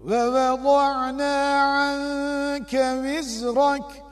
ووضعنا عنك وزرك